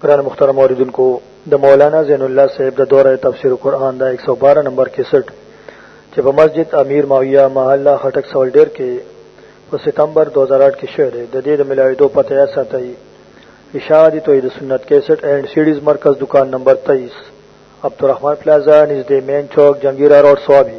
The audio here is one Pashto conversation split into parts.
قرآن مختار موردن کو د مولانا زین الله صاحب د دوره تفسیر قرآن دا 112 نمبر 61 چې په مسجد امیر معاویه محله خټک سوال ډیر کې په ستمبر 2008 کې شوه د دې د ملاویدو پته یا ساتي اشاعتی توحید سنت 61 اینڈ سیډیز مرکز دکان نمبر 23 عبدالرحمن پلازا نږدې مین چوک جنگیرا روډ سوابي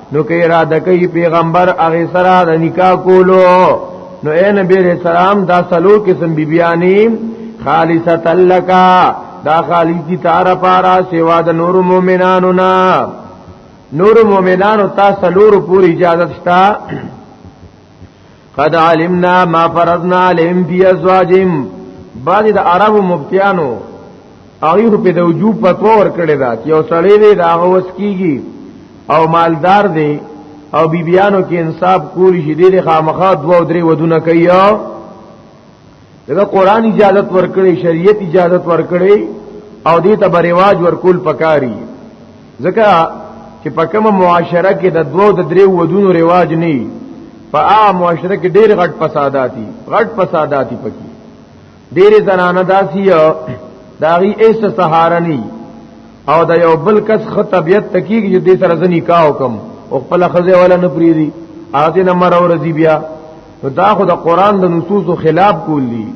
نو کې اراده کوي پیغمبر هغه سره د نکاح کولو نو اے نبی رسول سلام دا سلو قسم بیبیانی خالصت لکا دا خالص کی تار پارا سوا د نور مومنانو نا نور مومنانو تا سلور پوری اجازت شتا قد علمنا ما فرضنا عليهم في ازواجهم بعض د عرب مبتیانو هغه په د وجوب پتو ور کړی دا چې او سړی دی دا اوس کیږي او مالدار دی او بیبیانو کې انصاف کولی شي دې خامخا دوه درې ودونه کوي دا قران اجازت ورکړي شریعت اجازت ورکړي او دې ته برواج ورکول پکاري ځکه چې په کومه معاشره کې د دوو د درې ودونو رواج نه په عام معاشره کې ډېر غټ فساداتي غټ فساداتي پکې ډېر زنانه داسي داغي ایس سهار نه او د یو بل کس خ طبيعت تکیږي چې دې سره ځنی کاو کم او خپل خزه ولا نه پریری اته نمبر اور بیا نو دا خو د قران د نصوص خلاف کول دي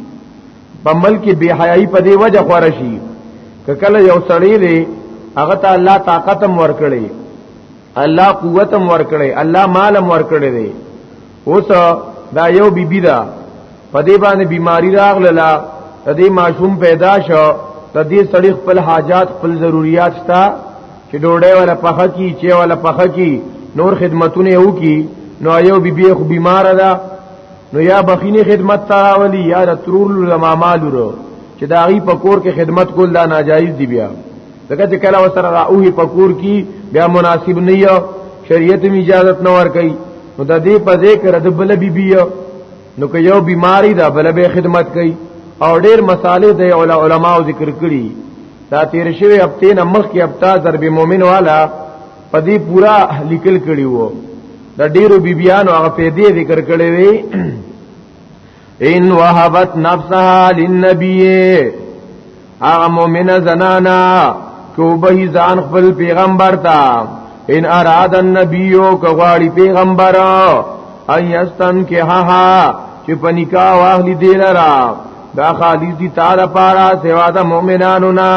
په ملک بے حیايي په دی وجه خورشي کله یو سړی دی هغه ته الله طاقت هم ورکړي الله قوت هم ورکړي الله مال هم ورکړي دی اوس دا یو بیبی بی دا په دې باندې بیماری راغله د دې ماشوم پیدا شو د دې سړی خپل حاجات خپل ضرورت شته چې ډوډۍ ولا پخه کی چې ولا پخه کی نور خدمتونه یو کی نو یو بی بی خو بیمار ده نو یا بخینی خدمت تراولی یا د ترور لمامال ورو چې دا غي په کور کې خدمت کول دا ناجایز دی بیا دغه چې کله وسره راوهي په کور کې بیا مناسب نه یو شریعت می اجازه نه ور کوي نو د دې په ذکر د بل بی بی نو که یو بیماری دا بل به خدمت کوي او ډیر مسالې د علماء ذکر کړي دا تیر شوی هفته نه مخکې هفته ضرب مومن والا په دې پورا لیکل کړي وو د ډیرو بیبیانو هغه په دې ذکر کړي وي ان وهبت نفسها للنبي هغه مؤمنه زنانا کوبه ځان خپل پیغمبر ته ان اراد النبي کو غواړي پیغمبر ايستن کې ها ها چې پنیکا واهلی دی لرا دا خالص دي تعالی پارا سوا د مؤمنانو نا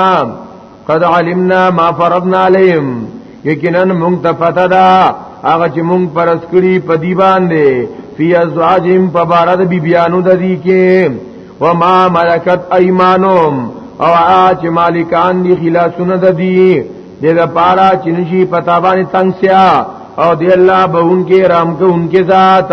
قد علمنا ما فرضنا عليهم یقینا مونږ ته پته ده هغه چې مونږ پرس کړی په دی باندې فی ازواجهم په بار د بی بیانو د دې کې وما ملکت ایمانهم او چې مالکان دي خلاصونه د دې د لپاره چې نشي پتا باندې تنگ سیا او دی الله به انکه رام کو انکه ذات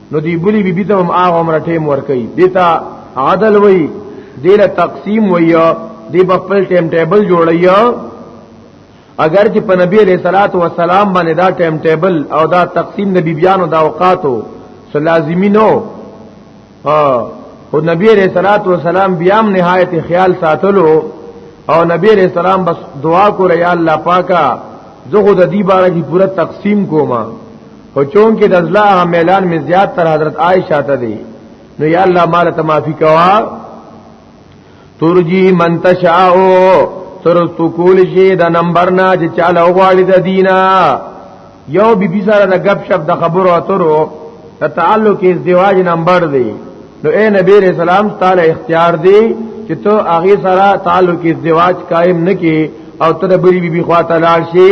نو دی بلی بی بی ته هم هغه عمر ټیم ور کوي دیتا عدل وای دیله تقسیم وای دی په خپل ټیم ټیبل جوړی اگر چې په نبی علیہ الصلات والسلام باندې دا ټیم ټیبل او دا تقسیم د بیبیانو د اوقاتو سو لازمی نو او نبی علیہ الصلات والسلام بیا هم نهایت خیال ساتلو او نبی علیہ السلام بس دعا کوله یا الله پاکا زه خو د دې باره کې پوره تقسیم کومه خو چون کې د ازلا اعلان می زیات تر حضرت عائشہ ته دی نو یا الله مال ته معافي کوا ترجی من تشاءو تر تو کول شي د نمبر نه چې چاله غواړي د دینا یو بی بی سره د غب شپ د خبرو اترو د تعلق از دیواج نمبر دی نو اے نبی رسول الله تعالی اختیار دی چې ته هغه سره تعلق از دیواج قائم نکې او ته د بری بی بی خواته لاړ شي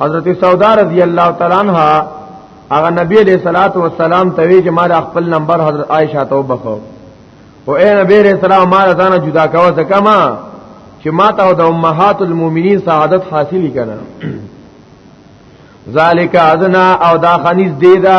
حضرت سودا رضی الله تعالی عنها هغه نبی علیہ الصلات والسلام ته وی چې ما خپل نمبر حضرت عائشہ ته وبخو او اے نبی علیہ السلام ما ځان جدا کاوه ځکه ما چې ما ته د امهات المؤمنین سعادت حاصل کړه ذالک اذنا او دا خنیز دیدا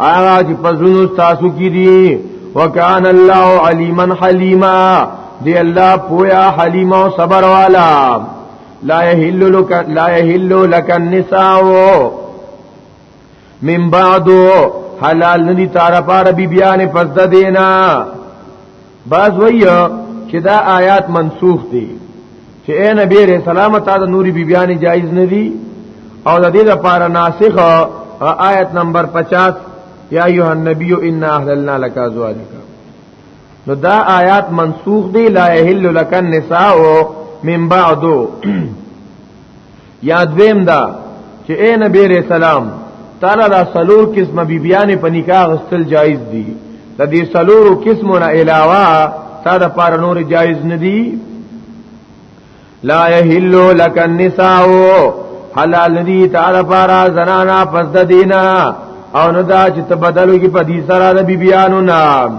هغه چې پزونو تاسو کې دي وکان الله علیما حلیما دی الله پویا حلیم او صبر والا لا یحل لک لا یحل لک النساء من بعد حلال ندی تارا پار بی بیان پس دینا باز وی چې دا آیات منسوخ دي چې اے نبی رسول سلام ته د نوري بیبيانی جایز نه دي او د دې لپاره ناسخ آیت نمبر 50 یا ایه النبی ان اهلنا لك ازواجک نو دا آیات منسوخ دي لا یحل لك النساء من بعدو یاد ویم دا چې اے نبی علیہ السلام تعالی دا سلور قسم بیبیان په نکاح غسل جایز دي د دې سلور قسمونه علاوه تا د پار نور جایز ندي لا یحل لک النساء حلال ندي تعالی پارا زنانا پس د دینا او نو دا چې تبدلو کې په دې سره د بیبیانو نام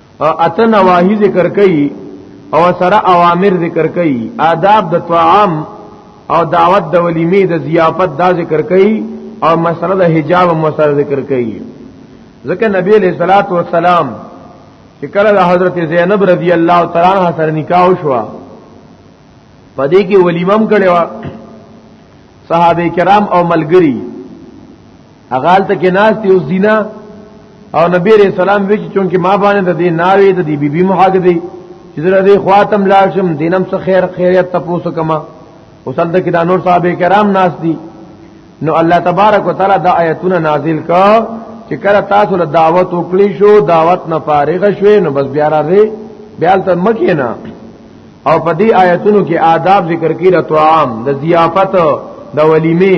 اته نواهی ذکر کړي او سره اوامر ذکر کړي آداب د طعام او دعوت د ولیمې د ضیافت دا ذکر کړي او مسله د حجاب هم سره ذکر کړي ځکه نبی علیہ الصلات والسلام چې کله د حضرت زینب رضی الله تعالی عنها سره نکاح شو پدې کې ولیمم کړي صحابه کرام او ملګری اغال ته کې ناس دی او زینا او نبی رسول سلام وی چې چونکه ما باندې د دې ناوي د دې بیبي محاق دی چې زه دې خواتم لاړ شم دینم څخه خیر خیریت تاسو کما اوس د کې د نور صاحب کرام ناس دي نو الله تبارک وتعالى دا آیتونه نازل کا چې کله تاسو له دعوت وکړي شو دعوت نه فارغ شوي نو بس بیا راځي بیا تل مکه نه او په دې آیتونو کې آداب ذکر کړي د طعام د ضیافت د ولیمه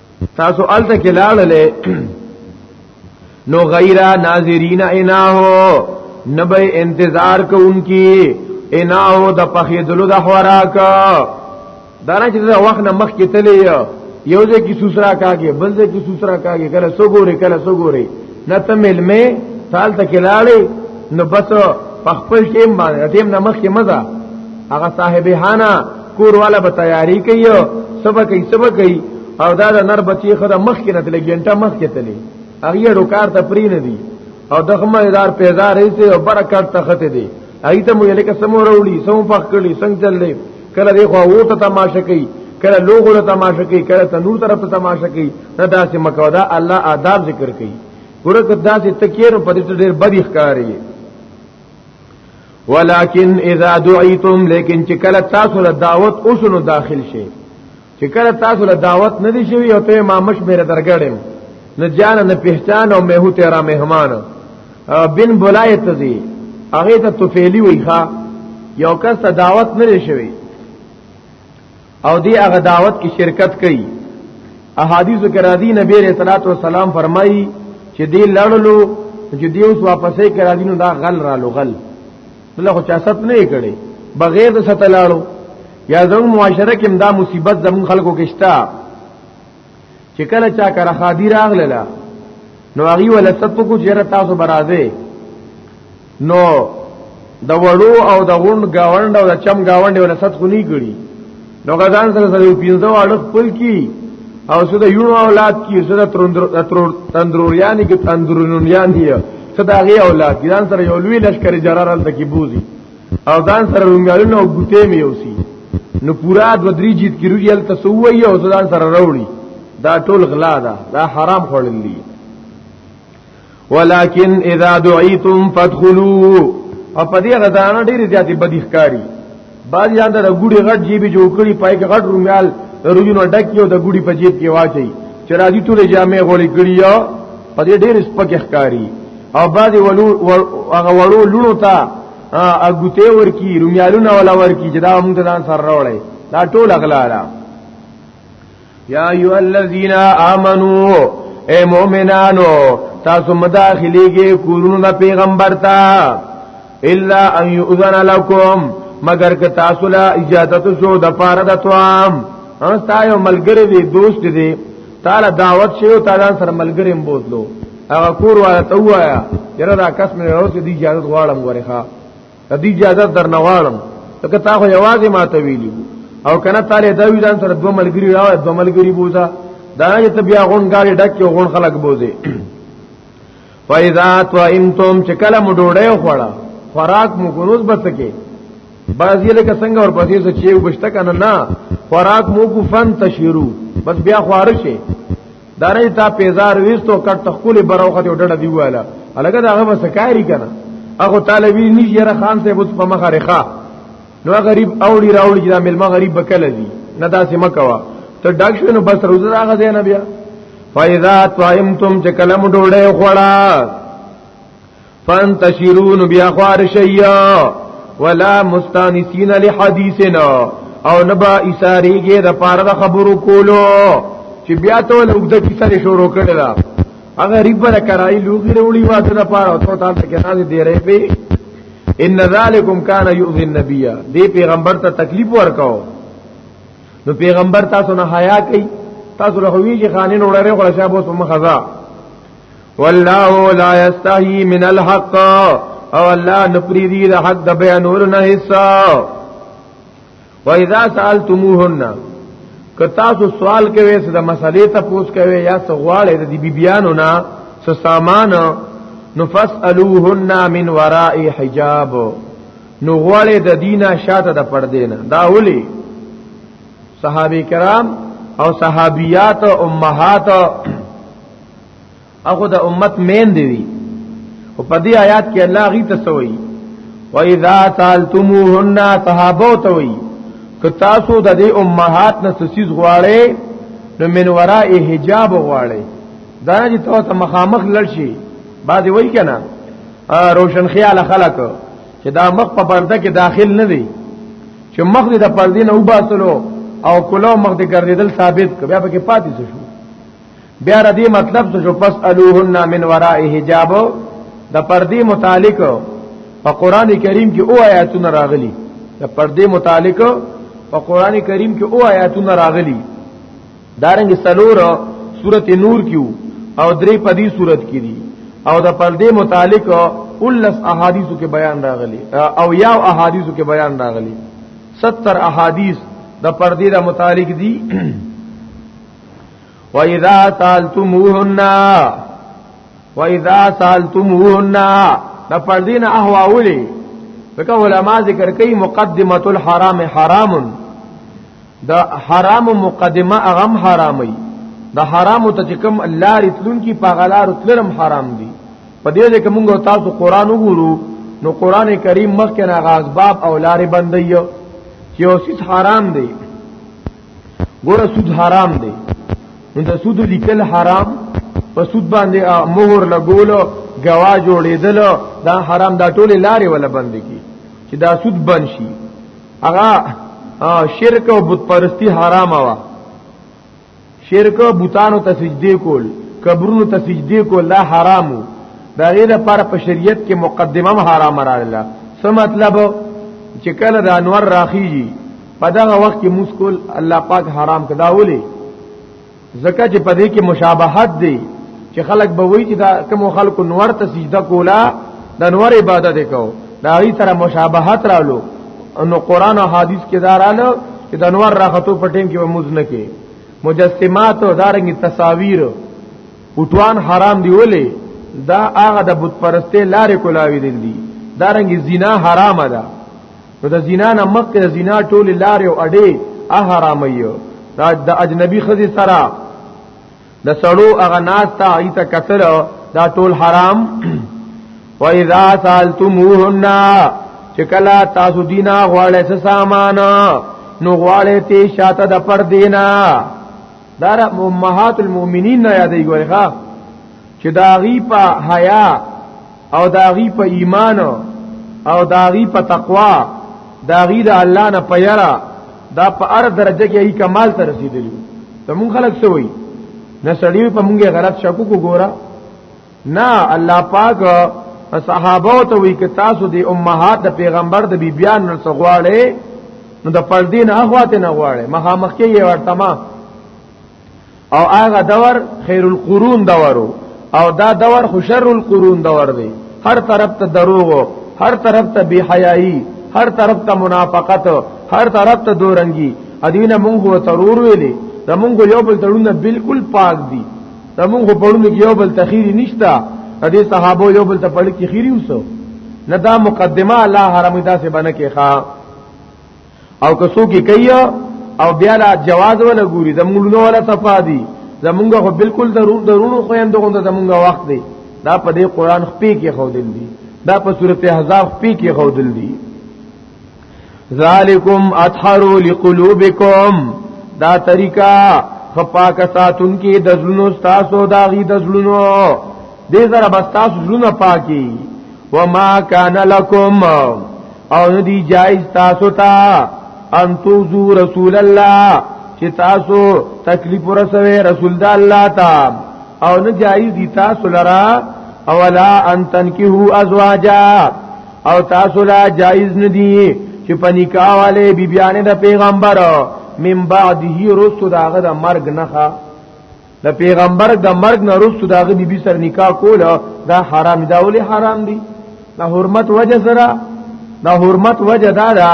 تاسو الته کې لاړلې نو غیرا ناظرین اناهو نبی انتظار کوونکی اناهو د پخې دلو د خوراک دانه چې د وخت نه مخ کې تلې یو ځای کې سوسرا کاږي بل ځای کې سوسرا کاږي کله سو ګوري کله سو ګوري نه ته ملمه تال ته کلاړې نو بس په خپل ټیم باندې ټیم نه مخکې مزه هغه صاحب هانا کور والا به تیاری کوي سبا کوي سبا کوي او دا د نر بچي خره مخکې نه تلې ګنټه مخکې تلې هغه ډو کار ته پری نه دی او دغه دار پیدا رہی او برکت ته خته دی ایته مو یې لکه سمو وروړي سمو پخ کړي څنګه چللې کله دی خو ورته تماشه کوي کله لوګو له تماشه کوي کله تنور طرف ته تماشه کوي نه داسې مکو دا الله آداب ذکر کوي ورته داسې تکیر په دې ډېر بدی ښکاری ولكن اذا دعيتم لیکن چې کله تاسو له دعوت اوسنو داخل شئ چې کله تاسو له دعوت نه دي شوی او ته ما مش میره درګړم نه جان نه پہچان او مهو تیرا مهمان بن بلایت دی هغه ته توفیلی وی ښا یو کس ته دعوت نه لري شوی او دی هغه دعوت کې شرکت کړي احادیث کرا دی نبی رسول الله سلام فرمایي چې دی لړلو چې دی اوس واپسې کرا دینو دا غل رالو غل بل خو چا ست نه کړي بغیر د ستلاړو یا زمو معاشره کې دا مصیبت زمو خلکو کې شتا چې کله چا کر خادي راغله نو هغه ول ستو کو چیرې تاسو برازه نو د وړو او د غوند گاوند او د چم گاوند ول ست خو نه کړي نو غزان سره سره پینځو اړه خپل کی او سره یو اولاد کی سره تندروریان کی تندرونیان دی سره هغه اولاد ګان سره یو لوی لشکري جرارل د کی بوزي او ځان سره رنګالونه او ګوتې مې اوسي نو پورا د درې جیت کې روی ال تسوي او ځان سره راوړي دا ټول غلا ده دا حرام خورل دي ولكن اذا دعيتم فادخلوا او په دې غزانه ډېر زیاتې بدی ښکاری بعض یان د ګوډي غټ جیبي جوړ کړي پای کې غټ رومال روجونو ډک یو د ګوډي په جیب کې واچي چې راځي ټول جامې غولې کړی په دې ډېر سپک ښکاری او باندې ولو هغه وړو لونو ته اګوته ورکی رومیالونه ولا ورکی چې دا موږ ته ځان سره راوړی دا ټول اغلا را یا ایو الذین آمنو اے مومنانو تاسو مداخلیږي کورونو د پیغمبر ته الا ان یؤذن لکم مگر که تاسو لا اجازه شو د پاره د توام هغه تاسو ملګری دی دوست دی تعالی دعوت شیو تعالی سره ملګریم بوتلو هغه کور والا ته وایا یره دا کس مې راوځي دی اجازه غواړم ورخه ته دی اجازه در نه غواړم ته تا خو یوازې ما ته ویلی او کنه تعالی دا وی ځان سره دوه ملګری راو دوه ملګری بوزا دا چې بیا غون غاړي ډک یو غون خلک بوزي فاذا طعمتم چې کله مو ډوډۍ خوړه خوراک مو ګروز بسکه بعضی لکه څنګه ور پسې څه چې وبشته کنه نه خوراک مو کو فن تشیرو بس بیا خوارشه دارې تا پیزار وستو کټ تخول بروخه دی ډډه دی واله الګا دا هغه وسکاری کنه هغه طالبین نشي را خان ته بوت په مخه رخه نو غریب اوړي راوړي چې دا ملما غریب بکل دي نه داسې مکوا ته ډاک شو نو بس روزه راغه دی نه بیا فاذا طعمتم چې کلم ډوړې خوړا فانتشرون بیا خوار شیا ولا مستانسین لحدیثنا او نبا اساریږي د پاره د خبرو کولو چې بیا ته له وګړه کیسه شروع کړل هغه ریبره کرای لوګي وروړي واته د پاره او ته تاسو کې راځي دی رې ان ذالکم کان یؤذی النبی دی پیغمبر ته تکلیف ورکاو نو پیغمبر تاسو نه حیا کوي تاسو له وی چې خانین وړره خو شابه اوس مخزا والله لا یستحی من الحق او الله نپریدی د حق د بیان ور نه حصہ و اذا سالتموهن که تاسو سوال کوي څه د مسلې ته پوس کوي یا څه غواړي د بیبيانو نه څه سامان نو فاسالوهن من وراء حجاب نو غواړي د دینه شاته د پردې نه دا ولي صحابه کرام او صحابيات او امهات هغه د امت مین دی وی او په دې آیات کې الله غي تسوي و اذا سالتموهن تهابوتوي که تاسو د دې امهات نه سسیز غواړي نو من وراء حجاب غواړي دا چې تاسو مخامخ لړ شي بعد وای کنه روشن خیال خلک چې دا مخ په پرده کې داخل نه دی چې مخ دې د پردې نه وباسلو او کلو مخ دې ګرځیدل ثابت کبه په کې پاتې شو بیا ردی مطلب څه شو پس الوهن من وراء حجاب د پردی متعلق په قران کریم کې او آیاتونه راغلي د پردی متعلق په قران کریم کې او آیاتونه راغلي دارنګ سلور سورته نور کیو او درې پدی صورت کې دي او د پردی متعلق اولس احادیثو کې بیان راغلي او یاو احادیثو کې بیان راغلي 70 احادیث د پردی د متعلق دي و اذا سالتموهن و اذا سالتموهن دا پردین احواولی فکر علماء ذکر کوي مقدمه الحرام حرام دا حرام مقدمه اغم حرامي دا حرام ته چې کوم الله رتلون کی پاغلار تلرم حرام دي په دې ځکه موږ تاسو قران وګورو نو قران کریم مخکې نه غاز باب او لارې بندي چې اوسې حرام دي ګوره سود حرام دی نو د سود لیکل حرام په سود باندې مهر لګولو گوا جوړېدل دا حرام دا ټول لارې ولا بند کی چې دا سود بند شي هغه شرک او بت پرستی حرام وا شرک او بوتانو ته سجدي کول قبرونو ته سجدي کول لا حرامو دا غیر پر په شریعت کې مقدمه حرام راغله څه مطلب چې کله د انور راخیږي په دغه وخت کې مسکول الله پاک حرام کدا ولي زکه چې په دې کې مشابهت دی چې خلک به وایي چې دا کوم خلکو نور ته سجده کولا د نور عبادت وکاو دا غي سره مشابهت رالو نو قران او حديث کې دا رالو چې د نور راختو په ټیم کې به موز نه کې مجسمات او دارنګي تصاویر پټوان حرام دی ولې دا هغه د بت پرسته لارې کولاوي دي دارنګي زنا حرام ده نو د زنا نه مخکې د زنا ټول لارې او اډې احرامي دا د اجنبي خزي سره د سړو اغه ناس ته ایت قتل دا ټول حرام و اذا سالتموهن چکلا تاسو دینا غواړې څه سامان نو غواړې تی شاته د پر دینا دار امهات المؤمنین نه یادې ګورې ښا چې دا غي په حیا او داغي په ایمان او داغي په تقوا داغي د الله نه پیرا دا په ار درجه کې ای کمال ته رسیدلی ته مونږ خلک څه وای نه سړی په مونږه غلط شکو کو ګورا نه الله پاک صحابه ته وی ک تاسو دی امهات د پیغمبر د بیبیان نن څغواړي نو د پردین اخواته نه غواړي مخامخ کې یې ورتما او هغه دور خیر القرون دورو او دا دور خو شر القرون دور دی هر طرف ته دروغ هر طرف ته بی حیايي هر طرف ته منافقت هر طرف ته دورنګي ادینه مونږ هو ترور ویلې زمونږ یو بل تړونه بالکل پاک دي زمونږ په پړونه کې یو بل تخیری نشتا د دې صحابه یو بل ته پړ کې خیری وسو نه دا مقدمه الله حرام داسې باندې کې ښا او کسو کې کوي او بیا لا جواز ولا ګوري زمونږ نو ولا صفادي زمونږ خو بالکل ضرور ضرورو خو اند غونډه زمونږ وخت دی دا په دې قران خپې کې خو دل دي دا په سورته احزاب خپې کې خو دل دي ذالکم اطهر لقلوبکم دا طریقہ خپاک ساتون کې د زلونو تاسو دا غي د زلونو دې زره بس تاسو زلونه پاکي وما کان لکم او ندی جایز تاسو ته ان توزو رسول الله چې تاسو تکلیف ورسوي رسول د الله تا او نه جایز دي تاسو لرا اولا ان تنکحو ازواجا او تاسو لا جایز ندی چې پنیکا والے بیبیانه د پیغمبر من بعده رسو داغه د مرګ نه د پیغمبر د مرګ نه رسو داغه بیبي سره نکاح کول دا حرام دا ولې حرام دي دا حرمت وجه سره دا حرمت وجه دا دا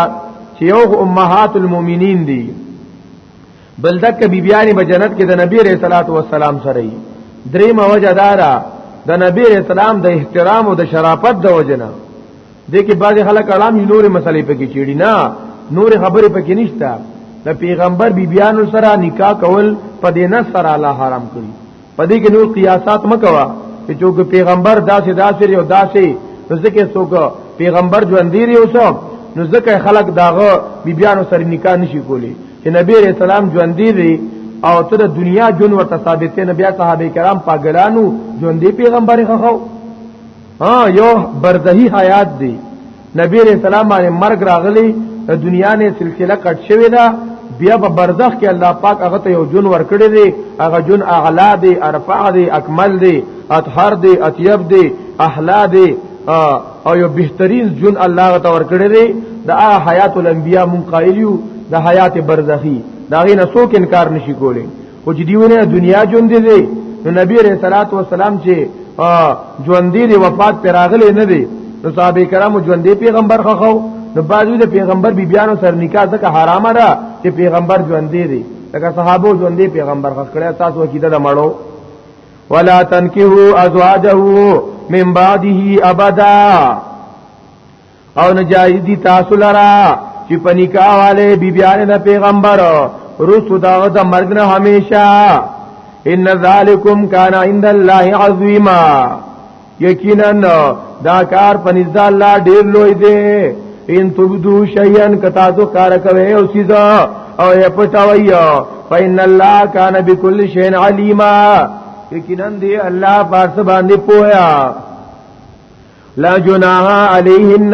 چې یو امهات المؤمنین دي بلدک بیبیانی په جنت کې د نبی رسول الله والسلام سره یې دریم وجه دا دا د نبی رسول الله د احترام او د شرافت د وجنه دې کې بعض خلک اړام نور مسلې پکې چیړي نه نور خبرې پکې نشته د پیغمبر بیبیانو سره نکاح کول په دې نه سره الله حرام کړی په دې کې نور قیاسات مکوا چې چوک پیغمبر داسې داسې یو داسې ځکه څوک پیغمبر ژوند دی یو څو نو ځکه خلک داغه بیبیانو سره نکاح نشي کولی چې نبی رسول الله ژوند دی او تر دنیا جون ورته ثابتې نبی صحابه کرام پاګلانو ژوند دی پیغمبر خو ها یو برزهی حیات دی نبی علیہ السلام باندې مرګ راغلی د دنیا نه سلسله کټ شوی دا بیا په برزخ کې الله پاک هغه ته یو جون ورکړي دی هغه جون اعلا دی ارفع دی اکمل دی اطهر دی اطیب دی احلا دی او یو بهترین جون الله ته ورکړي دی دا حیات الانبیاء مون قائلیو د حیات برزخی دا غي نه څوک انکار نشي کولی او چې دیونه دنیا ژوند دی نو نبی علیہ الصلوۃ والسلام چې ژوند دی وفات پر راغلی نه دی نو صحابه کرامو ژوند دی پیغمبر خو نو بعضو د پیغمبر بی بیانو سر نکاح ځکه حرامه ده چې پیغمبر ژوند دی دی لکه صحابه ژوند دی پیغمبر خو کړه تاسو عقیده د مړو ولا تنکحوا ازواجه من بعده ابدا او نجایز دي تاسو لرا چې په نکاح والے بیبیانه د پیغمبر رسو دا د مرګ نه همیشه ان ذالکم کان عند الله عظیما یقینا دا کار پنځ د الله ډیر لوی دی ان تبدو شیئا کتا تو کار کوي او سیدا او یا پټاوي فإن الله کان بكل شیء علیما یقینا دی الله پاک باندې پویا لا جناح علیهن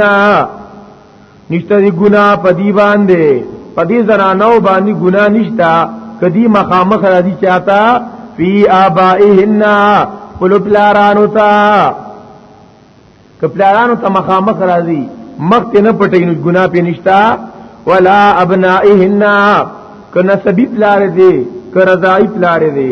نشته دی ګنا په دی باندې په دی زنانو باندې ګنا نشتا کدی مخامخ راځي چاته فی آبائهن خپل پلارانو ته کپلارانو ته مخامخ راځي مخ ته نه پټي نو ګنا پې نشتا ولا ابنائهن کنا سبی پلار دی کرزای پلار دی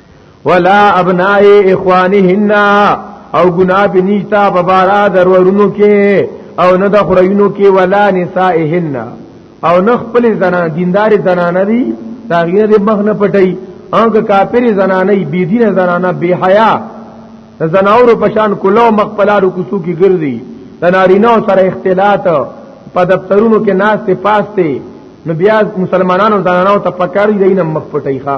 ولا ابناء اخوانهن او گناہ پی نیشتا ببارا درورونو کې او نه د خورینو کې ولا نسائهن او نه خپل زنان دیندار زنانه دي تاغیر دې مخ نه پټي او که کافر زنانه بی دین زنانه بی حیا زناور پشان کلو مقبلارو کوسو کې ګرځي د نارینه سره اختلاط په دفترونو کې ناس ته پاسته نو بیا مسلمانانو زنانو ته پکاري دینه مخ پټي ښا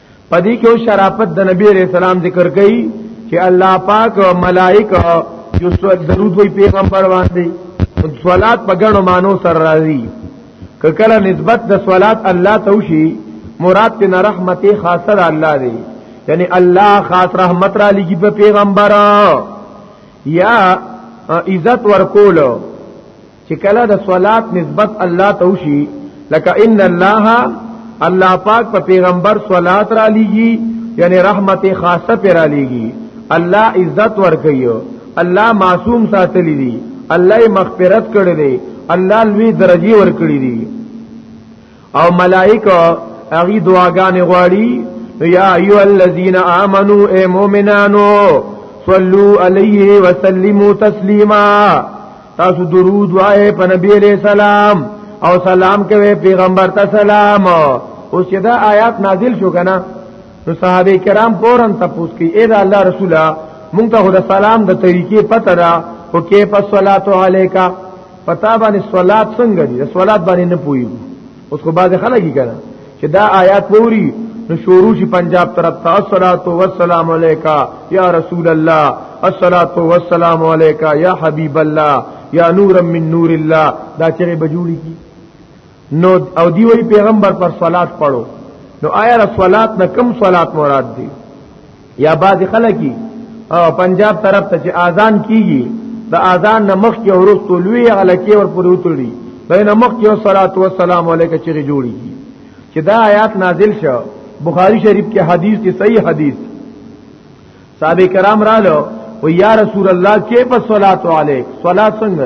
پدې کې او شرافت د نبی عليه السلام ذکر کړي چې الله پاک او ملائکه یو درود وي پیغمبر باندې صلات په ګڼو مانو سره راځي کله نسبت د صلات الله ته وشي مراد ته رحمت خاصه ده الله دی یعنی الله خاص رحمت را لګي په پیغمبر یا عزت ورکول چې کله د صلات نسبت الله ته وشي لکه ان الله الله پاک په پا پیغمبر صلات را لېږي یعنی رحمت خاصه پر را لېږي الله عزت ور کوي الله معصوم ساتلی دي الله مغفرت کړی دی الله لوی درجه ور کړی دی او ملائکه اغي دعاګانې غواړي یا ایو الذین آمنو اے مومنانو صلو علیه وسلمو تسلیما تاسو درود وای په نبی علیہ السلام او سلام کوي پیغمبر ته سلام اوس چې دا آیات نازل شو کنه نو صحابه کرام فورن تپوس کی اے دا الله رسوله مونږ ته د سلام د طریقې پته را او کې په صلوات علیکا پتا باندې صلات څنګه دي صلات باندې نه پوي اوس کو باز خلک یې کړه چې دا آیات پوری نو شروع شي پنجاب طرف ته الصلات والسلام علیکا یا رسول الله الصلات والسلام علیکا یا حبیب الله یا نور من نور الله دا چې بجوړي کی نو او دی وی پیغمبر پر صلات پړو نو آیا صلات نه کم صلات مراد دی یا بعض خلکی او پنجاب طرف ته چې اذان کیږي د اذان نه مخ کې ورستو لوی غلکی ور پورې وتړي بین مخ کې صلات و سلام علیکم چې جوړي چې دا آیات نازل شو بخاری شریف کې حدیث دی صحیح حدیث صحابه کرام رالو و یا رسول الله کې په صلات علیک صلات څنګه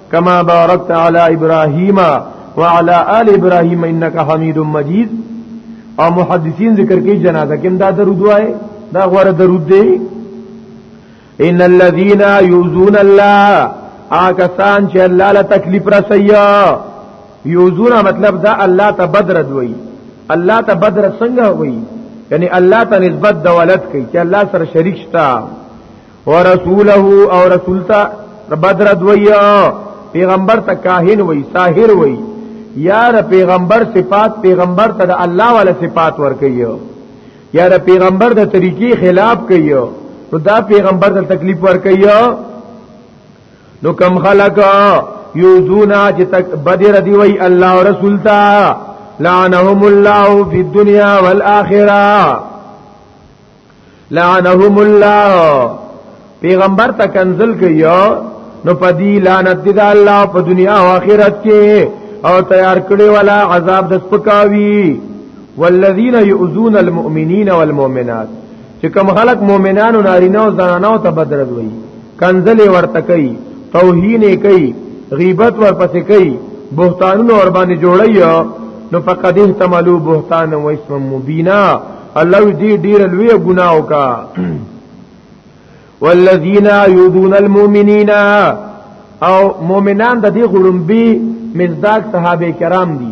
کما بارکت علی ابراهیم وعلى آل ابراهیم انک حمید مجید او محدثین ذکر کوي جنازه کې دا درود وای دا غوړه درود دی ان الذين يؤذون الله آکسان چې الله له تکلیف رسیا یوزونه مطلب دا الله ته بدر دوی الله ته بدر څنګه وای یعنی الله ته نسبت دولت کوي چې الله سره شریک شته ورسوله او رسول ته بدر دویا پیغمبر ته کاهن وای ساحر وای یار پیغمبر صفات پیغمبر ته د الله والا صفات ورکیو یار پیغمبر د طریقې خلاف کیو نو دا پیغمبر ته تکلیف ورکیو نو کم خلق یوزونا چې تک بدر دی وای الله او رسول ته لعنهم الله فی الدنیا والآخرہ لعنهم الله پیغمبر ته کنزل کيو نو پدی لعنت دي د الله په دنیا او آخرت کې او تیار کړي ولا عذاب د سپکاوي والذین یؤذون المؤمنین والمؤمنات چې کوم خلق مؤمنانو نارینه او زنانو ته بدرد وي کنزل ورته کوي توهین کوي غیبت ورپسې کوي بهتانونه ور باندې جوړي نو فقد احتملوا بهتان و اسم مبینا الله دې ډیر لوی ګناه وکا والذین یذون المؤمنین او مؤمنان د دې غړمبي مزداق صحابه کرام دي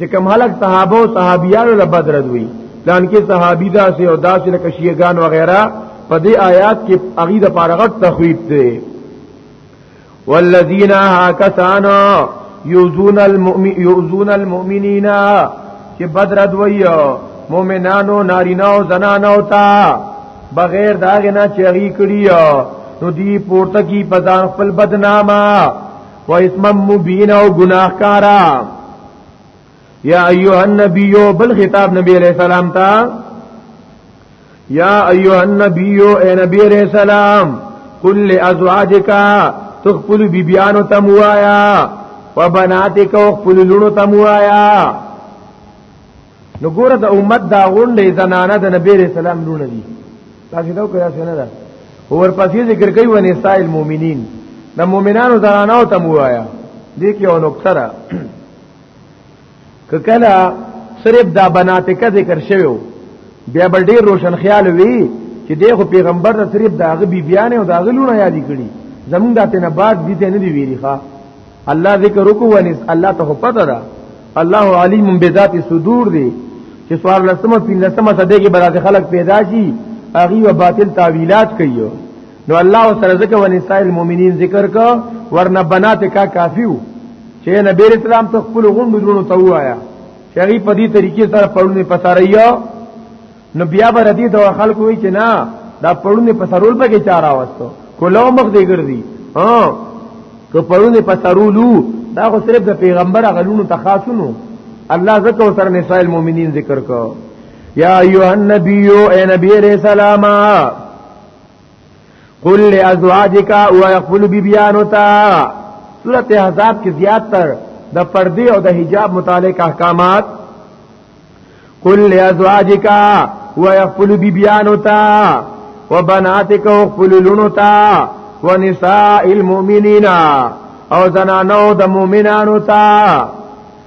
چې کوم خلک صحابه او صحابيانو له بدر دوی لان کې صحابي دا سه او دا سه لکه شیعاګان وغیرہ په دې آیات کې اغي د پارغت تخویب دی والذین هاکسانو یوزون المؤمن یوزون المؤمنین چې بدر دوی مؤمنانو نارینه او زنانو ته بغیر دا غنا چغی کړی نو دی پورته کی پزان خپل بدنامه و اسم مبین او گناهکارا یا ایها النبی بل خطاب نبی علیہ السلام تا یا ایها النبی اے نبی علیہ السلام قل لازواجک تخپل بیبیانو تموایا وبناتک وخپل لونو تموایا نو ګوره د امت دا غونډې زنانه د نبی رسول سلام لونه دي تاسو دا کوی تاسو نه ده اور پسې ذکر کوي و نساء المؤمنین د مؤمنانو زنانه او تم وایا دې کې یو نقطه ککلا صرف دا بناتکه ذکر شویو بیا بل ډیر روشن خیال وی چې دغه پیغمبر ته صرف داغه بی بیان او داغه لونه یاد کړي زمونږ دته نه بعد دي ته نه دی ویری ښا الله ذکر وکړو ونس الله ته پته ده الله علیم بذات صدور دی چې سوار لسمه پین لسمه صدې کې برات خلق پیدا شي اغي و باطل تعویلات کوي نو الله سره ذکر ونساء المؤمنین ذکر کو ورنه بنات کا کافیو چې نبی اسلام ته خپل غوند درونو ته وایا چې هغه په دې طریقې سره پړونه پساریا نو بیا به ردی د خلکو وی چې نه دا پړونه پسارول به کې چارا وستو کولو مخ دی ګرځي ها که پړونه پسارولو دا خو صرف د پیغمبر غلونو ته خاصونو الله زکه سره نساء المؤمنین ذکر کو یا ایها النبی او نبی رسول الله قل لازواجک او خپل بیبیانو ته سورته احزاب کې زیات تر د پردې او د حجاب متعلق احکامات قل لازواجک او خپل بیبیانو ته وبناتک او خپل لونو ته ونساء المؤمنین او زنانو د مؤمنانو ته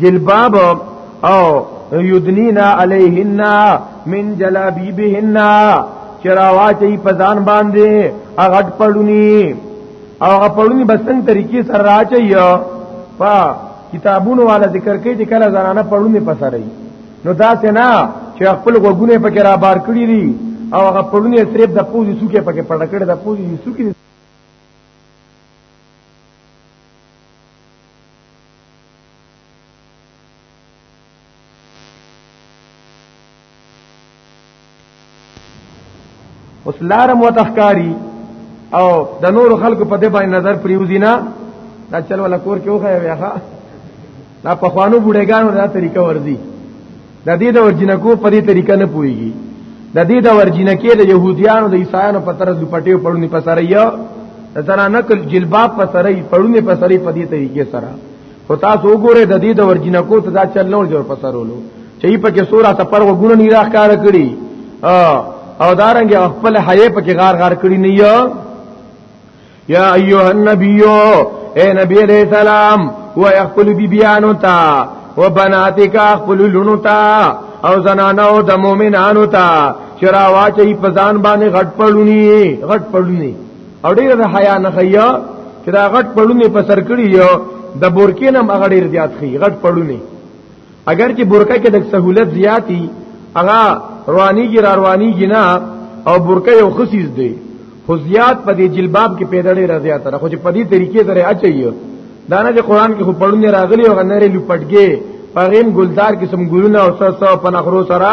جلباب او یدنینا علیهن من جلابیبهن چراواچی پزان باندې اغټ پړونی او هغه پړونی بسنګ طریقې سره راچي په کتابونو والا ذکر کوي چې کله زنانه پړونی پسري نو دا څنګه چې خپل غوګونه پکې را بار کړی دي او هغه پړونی صرف د پوزي سوکې پکې پړ کړی د پوزي سوکې اوس لارم وتخکاری او د نور خلکو په دې باندې نظر پریوزی نه دا چل ولا کور کې وخه ویخه دا په خوانو بډېګانو دا طریقه ورزي د دې د ورجینکو په دې طریقه نه پويږي د دې د ورجینکې د يهوديانو د عیسایانو په طرز لپټې پړونی په سره یو د زنانه کل جلباب په سره پړونی په سره په دې طریقې سره خو تاسو وګوره د دې د ورجینکو ته دا چل نور جوړ په سرولو چې په کې سورا ته پر وګونه نه راخاره کړی او دارنګ خپل حیا په کې غار غار کړی نه یو یا ایها النبی اے نبی علیہ السلام و یخپل بی بیانو تا و بناتک خپل لونو تا او زنانو د مؤمنانو تا چرا واچي پزان باندې غټ پړونی غټ پړونی او ډیر د حیا نه خیا چې دا غټ پړونی په سر کړی یو د بورکینم هغه ډیر زیات خي غټ پړونی اگر چې برکه کې د سہولت زیاتی هغه رواني کې را رواني کې نه او برکه یو خصیز دی خو زیات په دې جلباب کې پیدا ډېر زیات را خو چې په دې طریقې سره اچي دا نه چې قران کې خو پړونی راغلی او غنره لپټګي پغیم ګلدار قسم ګلونه او سر سو پنخرو سره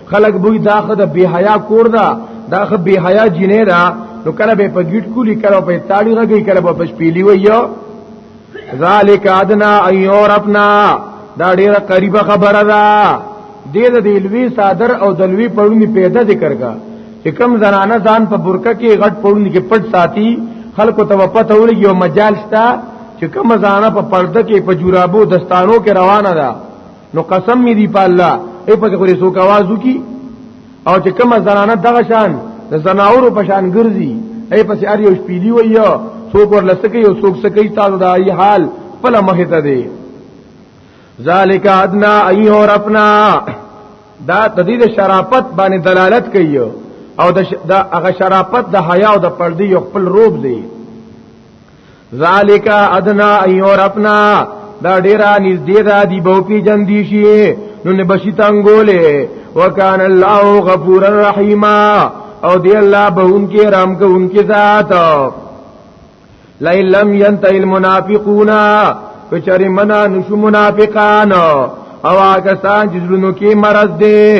خلق بوی دا خد بی حیا کور دا دا خد بی حیا جنې دا نو کله به په ګیټ کولی کله په تاړي غږی کله په شپېلی ویو ذالک ادنا ایورپنا دا ډیره قریبه خبره ده دې د دلوي صادر او دلوي پړونی پیدا ذکر کا چې کم زنانه ځان په برکه کې غټ پړونی کې پټ ساتي خلکو ته پته ولګي او مجال شته چې کم زنانه په پرده کې په جورابو دستانو کې روانه ده نو قسم می دی په الله ای په کې سو کوازو کی او چې کومه زنانه دغه شان د زناورو په شان ګرځي ای په سر یو شپېلی وي څوک ورلسکه یو څوک سکی تاسو د ای حال فلا مخه ته دی ذالک ادنا ای اور اپنا دا تدید شرافت باندې دلالت کوي او د هغه شرافت د حیا او د پردی یو خپل روب دی ذالک ادنا ایورپنا دا ډیره نږدې ده دی به پی جن دی شي نو نه بشی تنګولې وکانه الله غفور الرحیم او دی الله به انکه رحم کو انکه ذات لئن لم ينتهي المنافقون کچری منا نشو منافقان او آکستان جزلونو کی مرض دی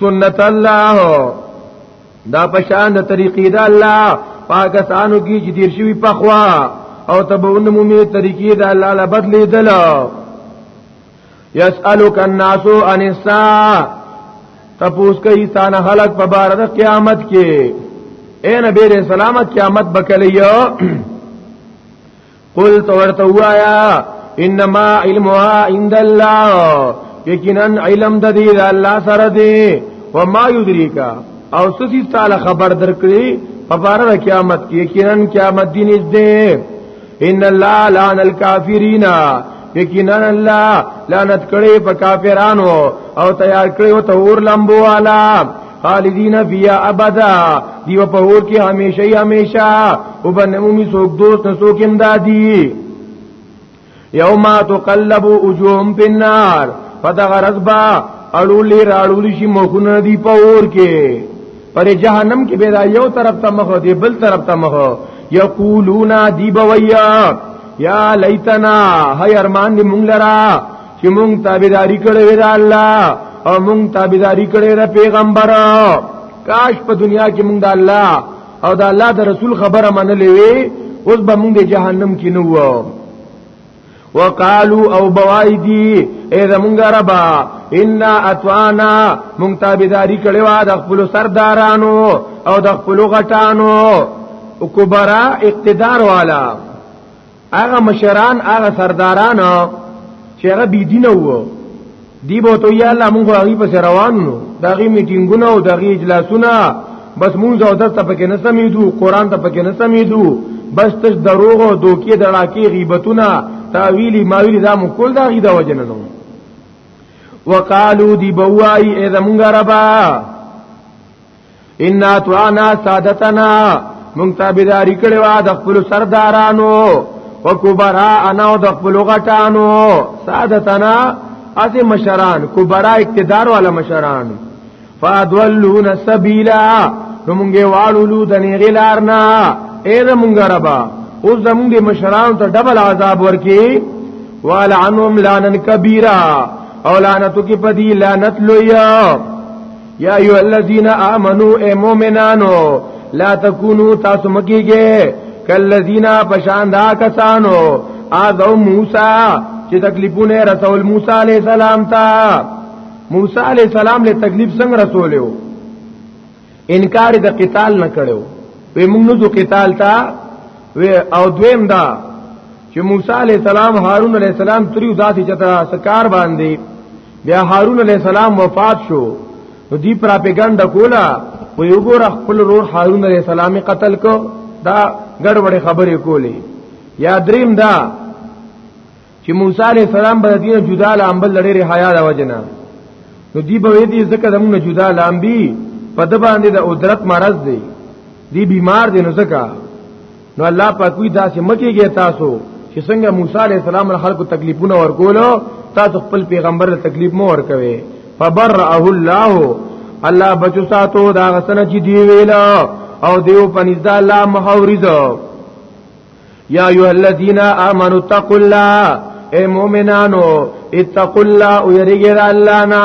سنت الله دا پشان د طریقې د الله پاکستانو کې چې دیر شوی پخوا او تبون مومي طریقې د الله لا بدلې دل یسالک الناس عن الساعه تپوس کوي ستان خلق په بار د قیامت کې اے نبی رسول الله قیامت بکلیو قل تورته وایا انما علمها عند الله یقینا علم د دې د الله سره دی و ما یدریکا او سسی تعالی خبر درکړي په بار د قیامت کې یقینا قیامت دی نږدې ان الله لعن الکافرین یقینا الله لعنت کړي په کافرانو او تیار کړي او تور لمبو والا خالدین فیا ابدا دیو په اور کې همیشه همیشه او بنمومی سوک دوست نسوک امدادی یوما تقلب وجوههم فی النار پتہ غرض با اړولی راړولی شي مخونه دی په اور کې پر جهنم کې به یو طرف ته مخ دی بل طرف ته مخ یقولون دی بویا یا لیتنا هی ارمان دی مونږ لرا چې مونږ تابعداري کړې وې د الله او مونږ تابعداري کړې د پیغمبر کاش په دنیا کې مونږ د الله او د الله د رسول خبره منلې وې اوس به مونږ د جهنم کې نه وو وقالو او بوایدی اے زمونږ ربا ان اتوانا مونږ تابعداري کړې وا د خپل سردارانو او د خپل غټانو او کبرا اقتدار والا هغه مشران هغه سرداران چې هغه بی دین وو دی به تو یا الله موږ هغه په روان نو دغه میټینګونه او دغه اجلاسونه بس موږ او دست په کې نه سمیدو قران ته په کې نه سمیدو بس تش دروغ او دوکې دړاکې غیبتونه تاویلی ماویلی دا مو کول دا غي دا وجه نه زمو وقالو دی بوای اذا مونږ ربا ان اتوانا سادتنا مونږ تابعداري کړې وا د خپل سردارانو او کبرا انا د خپل غټانو سادتنا از مشران کبرا اقتدار والا مشران فادولون سبیلا نو مونږه والولو د نیغې لارنا اے د مونږه ربا اوس زمونږ مشران ته ډبل عذاب ورکی ولعنهم لعنن کبیره او لعنتو کی پدی لعنت لویا یا ایو الذین آمنو اے مومنانو لا تکونو تاسو مکیږئ کلذین بشان دا کسانو اذو موسی چې تکلیفونه رسول موسی علی السلام ته موسی علی السلام له تکلیف څنګه رسولیو انکار د قتال نه کړو وی موږ نو قتال تا او دویم دا چې موسی علی السلام هارون علی السلام تریو داسې چتا سکار باندې بیا هارون علی السلام وفات شو نو دی پراپګاندا کولا و یو ګور خپل رور هارون علی السلام قتل کو دا ګډوډ خبرې کولې یا دریم دا چې موسی علی السلام بل دینه جدا لامبل لړې رهایا دا وجنا نو دی به دې ځکه زمونه جدا لامبي په د باندې د قدرت مرض دی دی بیمار دی نو ځکه نو الله پاک وی داسې مکیږي تاسو چې څنګه موسی علی السلام له خلکو تکلیفونه ورکولو تاسو خپل پیغمبر له تکلیف مو ورکوي فبرأه الله الله بچو ساتو دا غسنه چې دی ویلا او دیو پنځ د الله محورزو یا ایه الذین آمنوا تقوا الله اے مومنانو اتقوا الله او یریګر الله نه